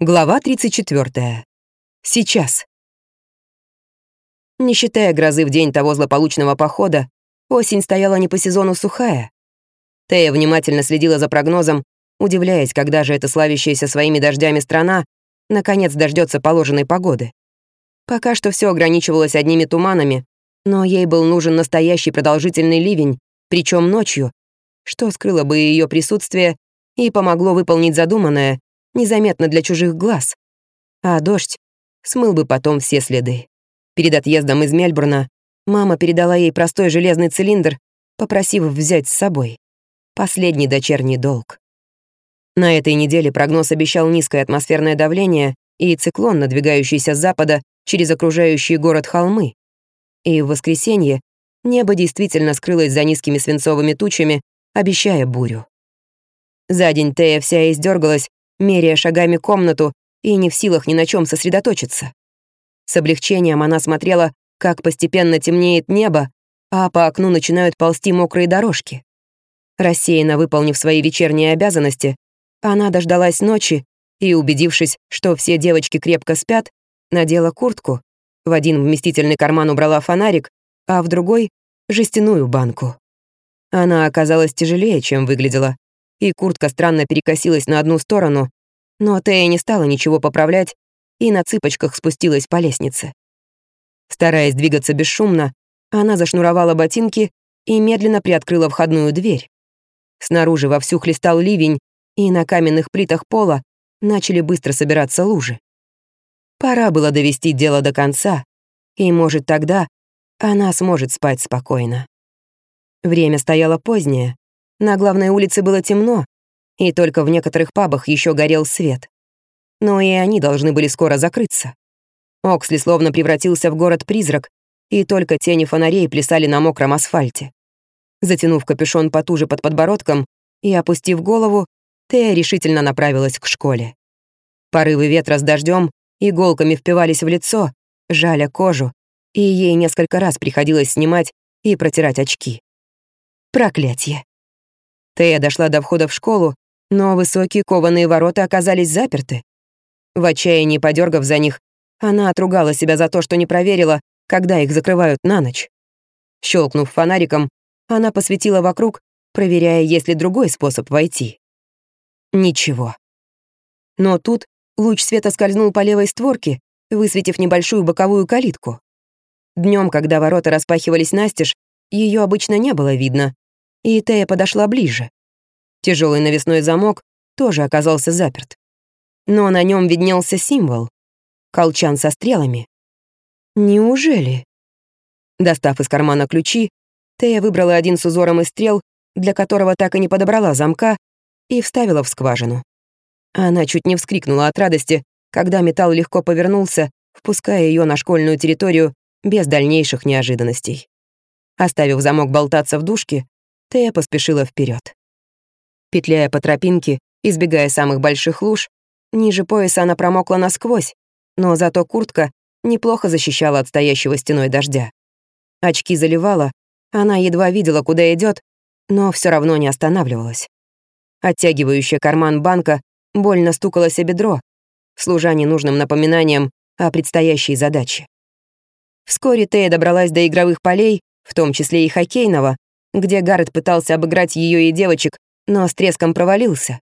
Глава 34. Сейчас. Не считая грозы в день того злополучного похода, осень стояла не по сезону сухая. Тея внимательно следила за прогнозом, удивляясь, когда же эта славящаяся своими дождями страна наконец дождется положенной погоды. Пока что все ограничивалось одними туманами, но ей был нужен настоящий продолжительный ливень, причем ночью, что скрыло бы ее присутствие и помогло выполнить задуманное, незаметно для чужих глаз. А дождь смыл бы потом все следы. Перед отъездом из Мельбурна мама передала ей простой железный цилиндр, попросив взять с собой. Последний дочерний долг. На этой неделе прогноз обещал низкое атмосферное давление и циклон, надвигающийся с запада через окружающий город холмы. И в воскресенье небо действительно скрылось за низкими свинцовыми тучами, обещая бурю. За день Тея вся издергалась, меряя шагами комнату и не в силах ни на чем сосредоточиться. С облегчением она смотрела, как постепенно темнеет небо, а по окну начинают ползти мокрые дорожки. Рассеянно выполнив свои вечерние обязанности, она дождалась ночи и, убедившись, что все девочки крепко спят, надела куртку, в один вместительный карман убрала фонарик, а в другой — жестяную банку. Она оказалась тяжелее, чем выглядела, и куртка странно перекосилась на одну сторону, но Тея не стала ничего поправлять и на цыпочках спустилась по лестнице. Стараясь двигаться бесшумно, она зашнуровала ботинки и медленно приоткрыла входную дверь. Снаружи вовсю хлестал ливень, и на каменных плитах пола начали быстро собираться лужи. Пора было довести дело до конца, и, может, тогда она сможет спать спокойно. Время стояло позднее, на главной улице было темно, и только в некоторых пабах еще горел свет. Но и они должны были скоро закрыться. Оксли словно превратился в город-призрак, и только тени фонарей плясали на мокром асфальте. Затянув капюшон потуже под подбородком и опустив голову, Тея решительно направилась к школе. Порывы ветра с дождем иголками впивались в лицо, жаля кожу, и ей несколько раз приходилось снимать и протирать очки. Проклятье. Тея дошла до входа в школу, но высокие кованые ворота оказались заперты. В отчаянии подергав за них, она отругала себя за то, что не проверила, когда их закрывают на ночь. Щелкнув фонариком, она посветила вокруг, проверяя, есть ли другой способ войти. Ничего. Но тут луч света скользнул по левой створке, высветив небольшую боковую калитку. Днем, когда ворота распахивались настежь, ее обычно не было видно, и Тея подошла ближе. Тяжелый навесной замок тоже оказался заперт. Но на нем виднелся символ — колчан со стрелами. Неужели? Достав из кармана ключи, Тея выбрала один с узором из стрел, для которого так и не подобрала замка, и вставила в скважину. Она чуть не вскрикнула от радости, когда металл легко повернулся, впуская ее на школьную территорию без дальнейших неожиданностей. Оставив замок болтаться в душке, Тея поспешила вперед. Петляя по тропинке, избегая самых больших луж, ниже пояса она промокла насквозь, но зато куртка неплохо защищала от стоящего стеной дождя. Очки заливала, она едва видела, куда идет, но все равно не останавливалась. Оттягивающая карман банка больно стукалась о бедро, служа ненужным напоминанием о предстоящей задаче. Вскоре Тея добралась до игровых полей, в том числе и хоккейного, где Гаррет пытался обыграть ее и девочек, но с треском провалился.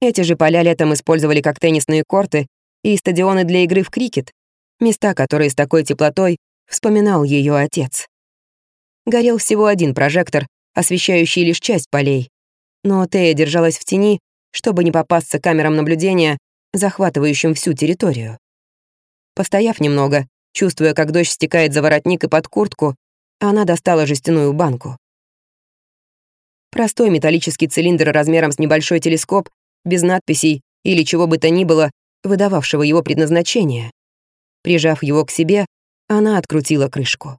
Эти же поля летом использовали как теннисные корты и стадионы для игры в крикет, места, которые с такой теплотой вспоминал ее отец. Горел всего один прожектор, освещающий лишь часть полей, но Тея держалась в тени, чтобы не попасться камерам наблюдения, захватывающим всю территорию. Постояв немного, чувствуя, как дождь стекает за воротник и под куртку, она достала жестяную банку. Простой металлический цилиндр размером с небольшой телескоп, без надписей или чего бы то ни было, выдававшего его предназначение. Прижав его к себе, она открутила крышку.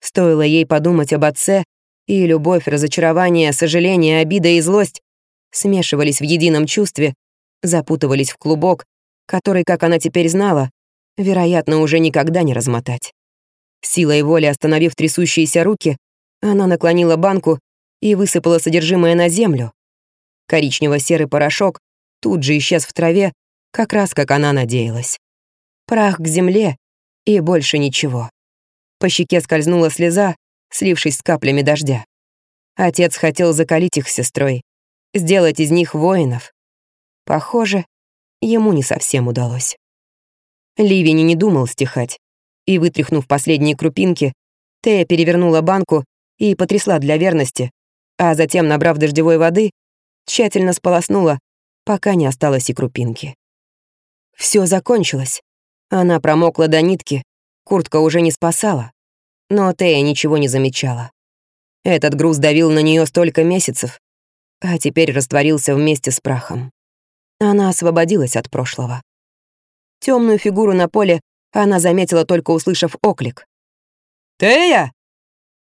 Стоило ей подумать об отце, и любовь, разочарование, сожаление, обида и злость смешивались в едином чувстве, запутывались в клубок, который, как она теперь знала, вероятно, уже никогда не размотать. Силой воли остановив трясущиеся руки, она наклонила банку и высыпала содержимое на землю. Коричнево-серый порошок тут же исчез в траве, как раз как она надеялась. Прах к земле и больше ничего. По щеке скользнула слеза, слившись с каплями дождя. Отец хотел закалить их с сестрой, сделать из них воинов. Похоже, ему не совсем удалось. Ливень не думал стихать, и, вытряхнув последние крупинки, Тея перевернула банку и потрясла для верности, а затем, набрав дождевой воды, тщательно сполоснула, пока не осталось и крупинки. Все закончилось. Она промокла до нитки, куртка уже не спасала, но Тея ничего не замечала. Этот груз давил на нее столько месяцев, а теперь растворился вместе с прахом. Она освободилась от прошлого. Темную фигуру на поле она заметила, только услышав оклик. «Тея!»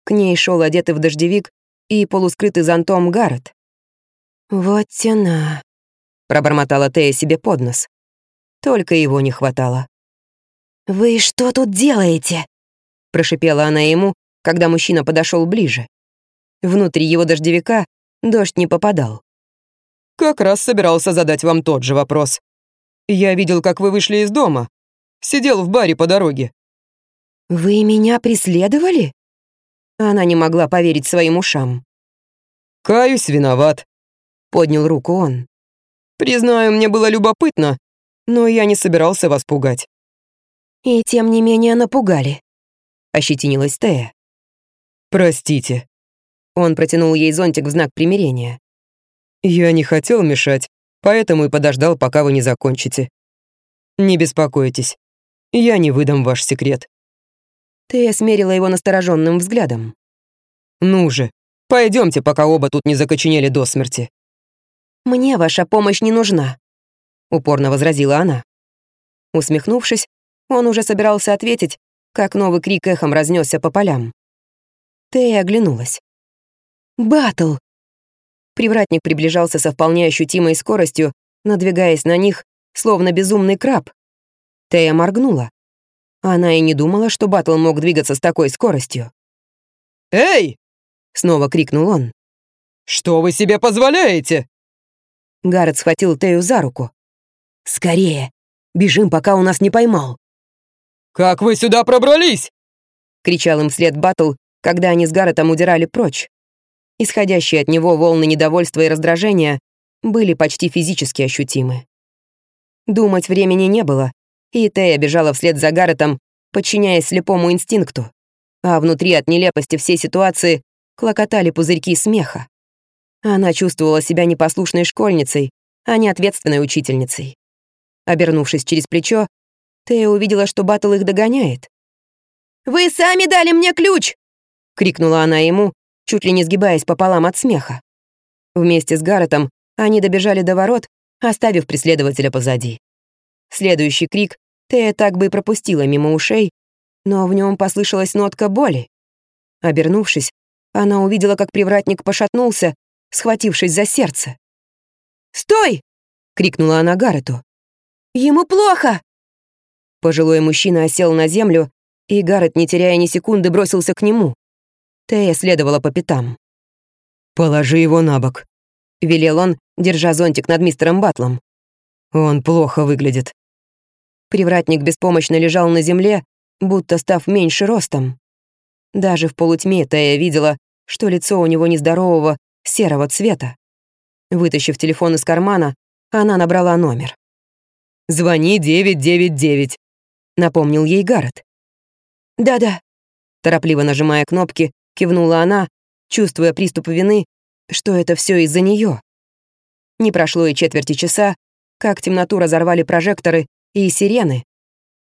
К ней шел одетый в дождевик и полускрытый зонтом Гаррет. «Вот тяна», — пробормотала Тея себе под нос. Только его не хватало. «Вы что тут делаете?» — прошипела она ему, когда мужчина подошел ближе. Внутри его дождевика дождь не попадал. «Как раз собирался задать вам тот же вопрос. Я видел, как вы вышли из дома. Сидел в баре по дороге». «Вы меня преследовали?» Она не могла поверить своим ушам. «Каюсь, виноват», — поднял руку он. «Признаю, мне было любопытно, но я не собирался вас пугать». «И тем не менее напугали», — ощетинилась Тея. «Простите», он протянул ей зонтик в знак примирения. «Я не хотел мешать, поэтому и подождал, пока вы не закончите. Не беспокойтесь, я не выдам ваш секрет». Тея смерила его настороженным взглядом. «Ну же, пойдемте, пока оба тут не закоченели до смерти». «Мне ваша помощь не нужна», — упорно возразила она. Усмехнувшись, он уже собирался ответить, как новый крик эхом разнесся по полям. Тея оглянулась. Батл!» Привратник приближался со вполне ощутимой скоростью, надвигаясь на них, словно безумный краб. Тея моргнула. Она и не думала, что Батл мог двигаться с такой скоростью. «Эй!» — снова крикнул он. «Что вы себе позволяете?» Гаррет схватил Тею за руку. «Скорее! Бежим, пока он нас не поймал!» «Как вы сюда пробрались?» — кричал им вслед Батл, когда они с Гарретом удирали прочь. Исходящие от него волны недовольства и раздражения были почти физически ощутимы. Думать времени не было, и Тея бежала вслед за Гарретом, подчиняясь слепому инстинкту, а внутри от нелепости всей ситуации клокотали пузырьки смеха. Она чувствовала себя непослушной школьницей, а не ответственной учительницей. Обернувшись через плечо, Тея увидела, что Баттл их догоняет. «Вы сами дали мне ключ!» — крикнула она ему, чуть ли не сгибаясь пополам от смеха. Вместе с Гарретом они добежали до ворот, оставив преследователя позади. Следующий крик Тея так бы и пропустила мимо ушей, но в нем послышалась нотка боли. Обернувшись, она увидела, как привратник пошатнулся, схватившись за сердце. «Стой!» — крикнула она Гаррету. «Ему плохо!» Пожилой мужчина осел на землю, и Гаррет, не теряя ни секунды, бросился к нему. Тея следовала по пятам. «Положи его на бок», — велел он, держа зонтик над мистером Батлом. «Он плохо выглядит». Привратник беспомощно лежал на земле, будто став меньше ростом. Даже в полутьме Тея видела, что лицо у него нездорового, серого цвета. Вытащив телефон из кармана, она набрала номер. «Звони 999», — напомнил ей Гаррет. «Да-да», торопливо нажимая кнопки, кивнула она, чувствуя приступ вины, что это все из-за нее. Не прошло и четверти часа, как темноту разорвали прожекторы и сирены,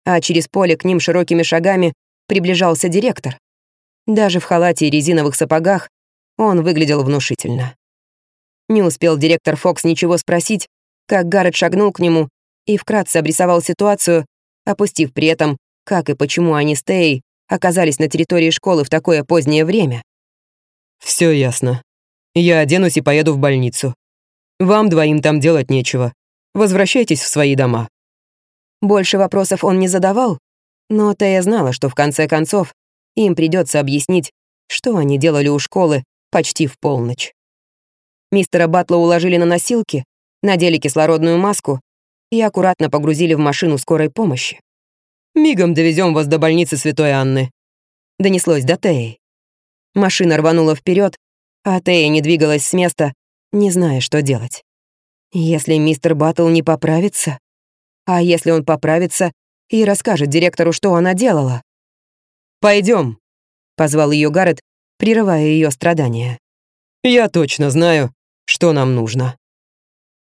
а через поле к ним широкими шагами приближался директор. Даже в халате и резиновых сапогах он выглядел внушительно. Не успел директор Фокс ничего спросить, как Гаррет шагнул к нему и вкратце обрисовал ситуацию, опустив при этом, как и почему они с Теей оказались на территории школы в такое позднее время. Все ясно. Я оденусь и поеду в больницу. Вам двоим там делать нечего. Возвращайтесь в свои дома». Больше вопросов он не задавал, но Тея знала, что в конце концов им придется объяснить, что они делали у школы почти в полночь. Мистера Батла уложили на носилки, надели кислородную маску и аккуратно погрузили в машину скорой помощи. «Мигом довезем вас до больницы Святой Анны», — донеслось до Теи. Машина рванула вперед, а Тея не двигалась с места, не зная, что делать. Если мистер Баттл не поправится? А если он поправится и расскажет директору, что она делала? Пойдем, позвал ее Гаррет, прерывая ее страдания. Я точно знаю, что нам нужно.